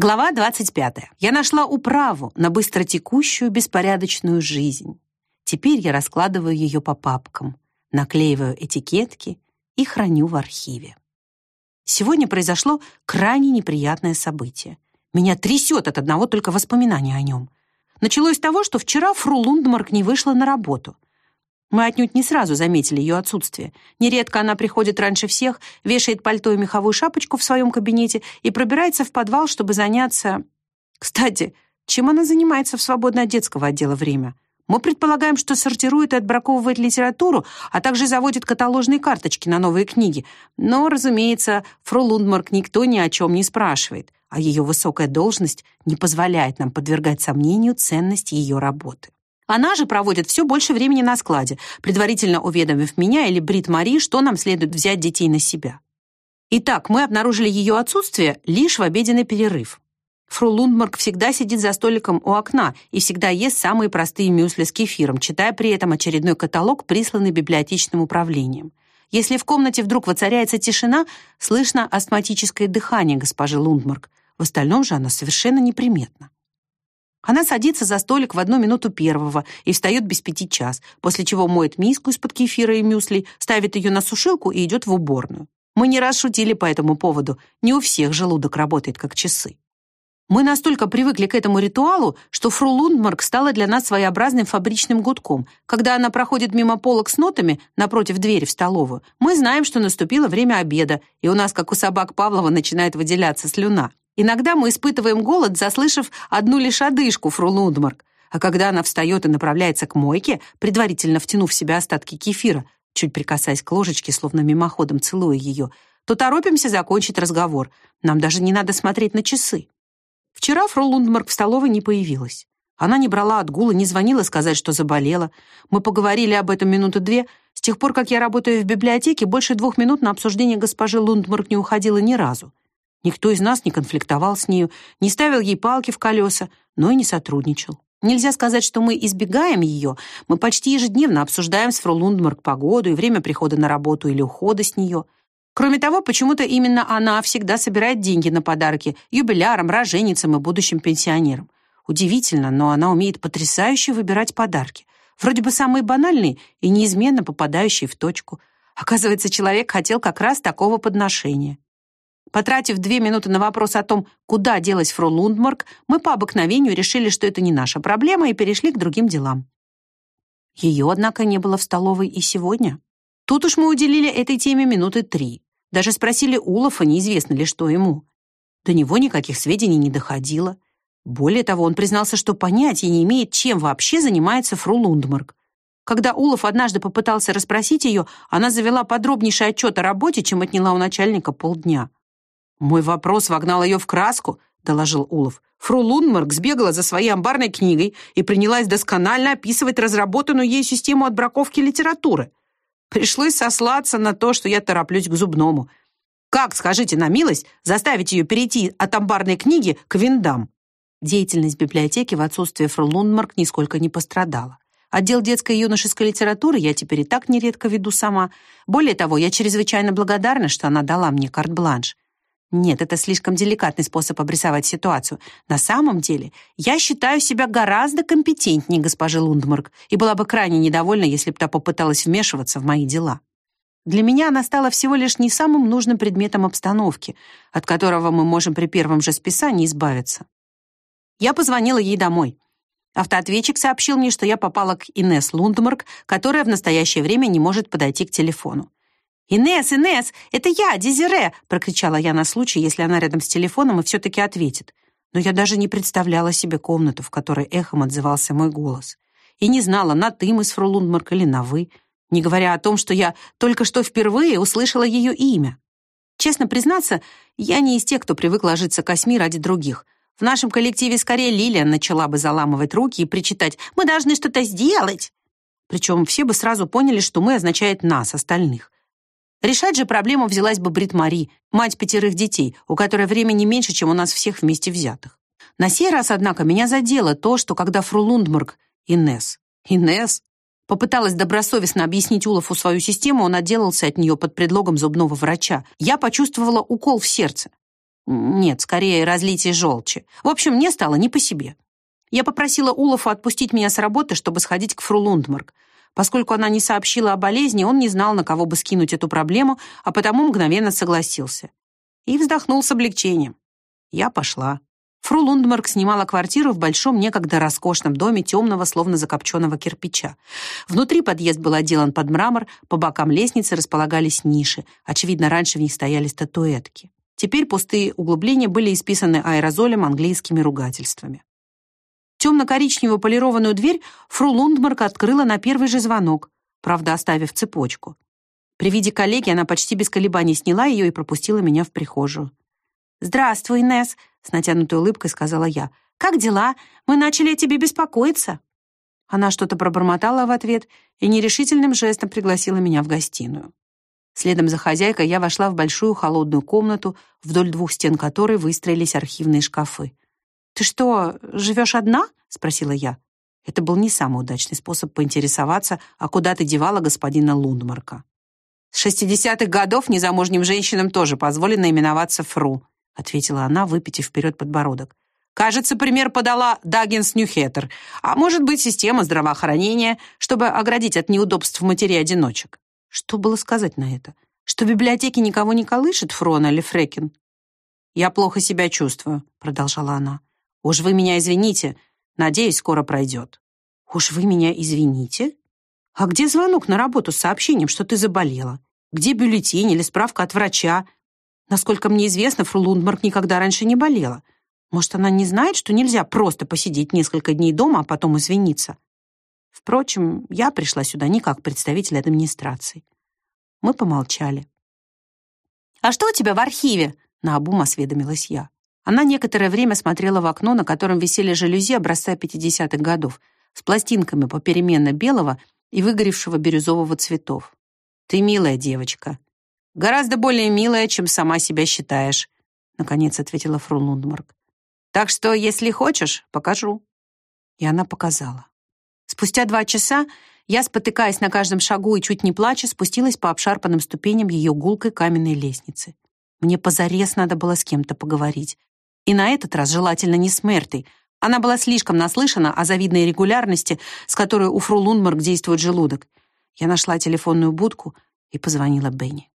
Глава 25. Я нашла управу на быстротекущую беспорядочную жизнь. Теперь я раскладываю ее по папкам, наклеиваю этикетки и храню в архиве. Сегодня произошло крайне неприятное событие. Меня трясет от одного только воспоминания о нем. Началось с того, что вчера фру Лундмарк не вышла на работу — мы отнюдь не сразу заметили ее отсутствие. Нередко она приходит раньше всех, вешает пальто и меховую шапочку в своем кабинете и пробирается в подвал, чтобы заняться... Кстати, чем она занимается в свободное от детского отдела время? Мы предполагаем, что сортирует и отбраковывает литературу, а также заводит каталожные карточки на новые книги. Но, разумеется, фру Лундмарк никто ни о чем не спрашивает, а ее высокая должность не позволяет нам подвергать сомнению ценность ее работы. Она же проводит все больше времени на складе, предварительно уведомив меня или Брит Мари, что нам следует взять детей на себя. Итак, мы обнаружили ее отсутствие лишь в обеденный перерыв. Фру Лундмарк всегда сидит за столиком у окна и всегда ест самые простые мюсли с кефиром, читая при этом очередной каталог, присланный библиотечным управлением. Если в комнате вдруг воцаряется тишина, слышно астматическое дыхание госпожи Лундмарк. В остальном же она совершенно неприметна. Она садится за столик в одну минуту первого и встает без пяти час, после чего моет миску из-под кефира и мюсли, ставит ее на сушилку и идет в уборную. Мы не раз шутили по этому поводу. Не у всех желудок работает как часы. Мы настолько привыкли к этому ритуалу, что фру Лундмарк стала для нас своеобразным фабричным гудком. Когда она проходит мимо полок с нотами напротив двери в столовую, мы знаем, что наступило время обеда, и у нас, как у собак Павлова, начинает выделяться слюна. Иногда мы испытываем голод, заслышав одну лишь одышку фру Лундмарк, а когда она встает и направляется к мойке, предварительно втянув в себя остатки кефира, чуть прикасаясь к ложечке, словно мимоходом целуя ее, то торопимся закончить разговор. Нам даже не надо смотреть на часы. Вчера фру Лундмарк в столовой не появилась. Она не брала отгула, не звонила сказать, что заболела. Мы поговорили об этом минуты две. С тех пор, как я работаю в библиотеке, больше двух минут на обсуждение госпожи Лундмарк не уходило ни разу. Никто из нас не конфликтовал с нею, не ставил ей палки в колеса, но и не сотрудничал. Нельзя сказать, что мы избегаем ее. Мы почти ежедневно обсуждаем с фру Лундмарк погоду и время прихода на работу или ухода с нее. Кроме того, почему-то именно она всегда собирает деньги на подарки юбилярам, роженицам и будущим пенсионерам. Удивительно, но она умеет потрясающе выбирать подарки. Вроде бы самые банальные и неизменно попадающие в точку. Оказывается, человек хотел как раз такого подношения. Потратив две минуты на вопрос о том, куда делась фру Лундмарк, мы по обыкновению решили, что это не наша проблема, и перешли к другим делам. Ее, однако, не было в столовой и сегодня. Тут уж мы уделили этой теме минуты три. Даже спросили Улафа, неизвестно ли что ему. До него никаких сведений не доходило. Более того, он признался, что понятия не имеет, чем вообще занимается фру Лундмарк. Когда Улов однажды попытался расспросить ее, она завела подробнейший отчет о работе, чем отняла у начальника полдня. «Мой вопрос вогнал ее в краску», — доложил Улов. Фру Лунмарк сбегала за своей амбарной книгой и принялась досконально описывать разработанную ей систему отбраковки литературы. Пришлось сослаться на то, что я тороплюсь к зубному. Как, скажите на милость, заставить ее перейти от амбарной книги к виндам? Деятельность библиотеки в отсутствие фру Лундмарк нисколько не пострадала. Отдел детской и юношеской литературы я теперь и так нередко веду сама. Более того, я чрезвычайно благодарна, что она дала мне карт-бланш. Нет, это слишком деликатный способ обрисовать ситуацию. На самом деле, я считаю себя гораздо компетентнее госпожи Лундмарк и была бы крайне недовольна, если бы та попыталась вмешиваться в мои дела. Для меня она стала всего лишь не самым нужным предметом обстановки, от которого мы можем при первом же списании избавиться. Я позвонила ей домой. Автоответчик сообщил мне, что я попала к Инесс Лундмарк, которая в настоящее время не может подойти к телефону. «Инесс, Инесс, это я, Дезире!» — прокричала я на случай, если она рядом с телефоном и все-таки ответит. Но я даже не представляла себе комнату, в которой эхом отзывался мой голос. И не знала, на «ты» мы с фру Лундмарк или на «вы», не говоря о том, что я только что впервые услышала ее имя. Честно признаться, я не из тех, кто привык ложиться косьми ради других. В нашем коллективе скорее Лилиан начала бы заламывать руки и причитать «Мы должны что-то сделать!» Причем все бы сразу поняли, что «мы» означает «нас», остальных. Решать же проблему взялась бы Брит Мари, мать пятерых детей, у которой времени меньше, чем у нас всех вместе взятых. На сей раз, однако, меня задело то, что когда фру Лундмарк, Инесс, Инесс, попыталась добросовестно объяснить Улафу свою систему, он отделался от нее под предлогом зубного врача. Я почувствовала укол в сердце. Нет, скорее разлитие желчи. В общем, мне стало не по себе. Я попросила Улафа отпустить меня с работы, чтобы сходить к фру Лундмарк. Поскольку она не сообщила о болезни, он не знал, на кого бы скинуть эту проблему, а потому мгновенно согласился. И вздохнул с облегчением. Я пошла. Фру Лундмарк снимала квартиру в большом, некогда роскошном доме темного, словно закопченного кирпича. Внутри подъезд был отделан под мрамор, по бокам лестницы располагались ниши. Очевидно, раньше в них стояли статуэтки. Теперь пустые углубления были исписаны аэрозолем английскими ругательствами. Темно-коричневую полированную дверь фру Лундмарк открыла на первый же звонок, правда, оставив цепочку. При виде коллеги она почти без колебаний сняла ее и пропустила меня в прихожую. «Здравствуй, Несс», — с натянутой улыбкой сказала я. «Как дела? Мы начали о тебе беспокоиться». Она что-то пробормотала в ответ и нерешительным жестом пригласила меня в гостиную. Следом за хозяйкой я вошла в большую холодную комнату, вдоль двух стен которой выстроились архивные шкафы. «Ты что, живешь одна?» — спросила я. Это был не самый удачный способ поинтересоваться, а куда ты девала господина Лундмарка. С шестидесятых годов незамужним женщинам тоже позволено именоваться фру, ответила она, выпитив вперед подбородок. Кажется, пример подала Даггинс Ньюхеттер, а может быть, система здравоохранения, чтобы оградить от неудобств матери-одиночек. Что было сказать на это? Что в библиотеке никого не колышет, Фрона или Фрекин? «Я плохо себя чувствую», — продолжала она. Уж вы меня извините. Надеюсь, скоро пройдет». «Уж вы меня извините? А где звонок на работу с сообщением, что ты заболела? Где бюллетень или справка от врача? Насколько мне известно, фру Лундмарк никогда раньше не болела. Может, она не знает, что нельзя просто посидеть несколько дней дома, а потом извиниться? Впрочем, я пришла сюда не как представитель администрации. Мы помолчали. «А что у тебя в архиве?» — наобум осведомилась я. Она некоторое время смотрела в окно, на котором висели жалюзи образца 50-х годов, с пластинками попеременно белого и выгоревшего бирюзового цветов. «Ты милая девочка. Гораздо более милая, чем сама себя считаешь», наконец ответила фру Лундмарк. «Так что, если хочешь, покажу». И она показала. Спустя два часа я, спотыкаясь на каждом шагу и чуть не плача, спустилась по обшарпанным ступеням ее гулкой каменной лестницы. Мне позарез надо было с кем-то поговорить. И на этот раз желательно не с Мертой. Она была слишком наслышана о завидной регулярности, с которой у фру Лундмарк действует желудок. Я нашла телефонную будку и позвонила Бенни.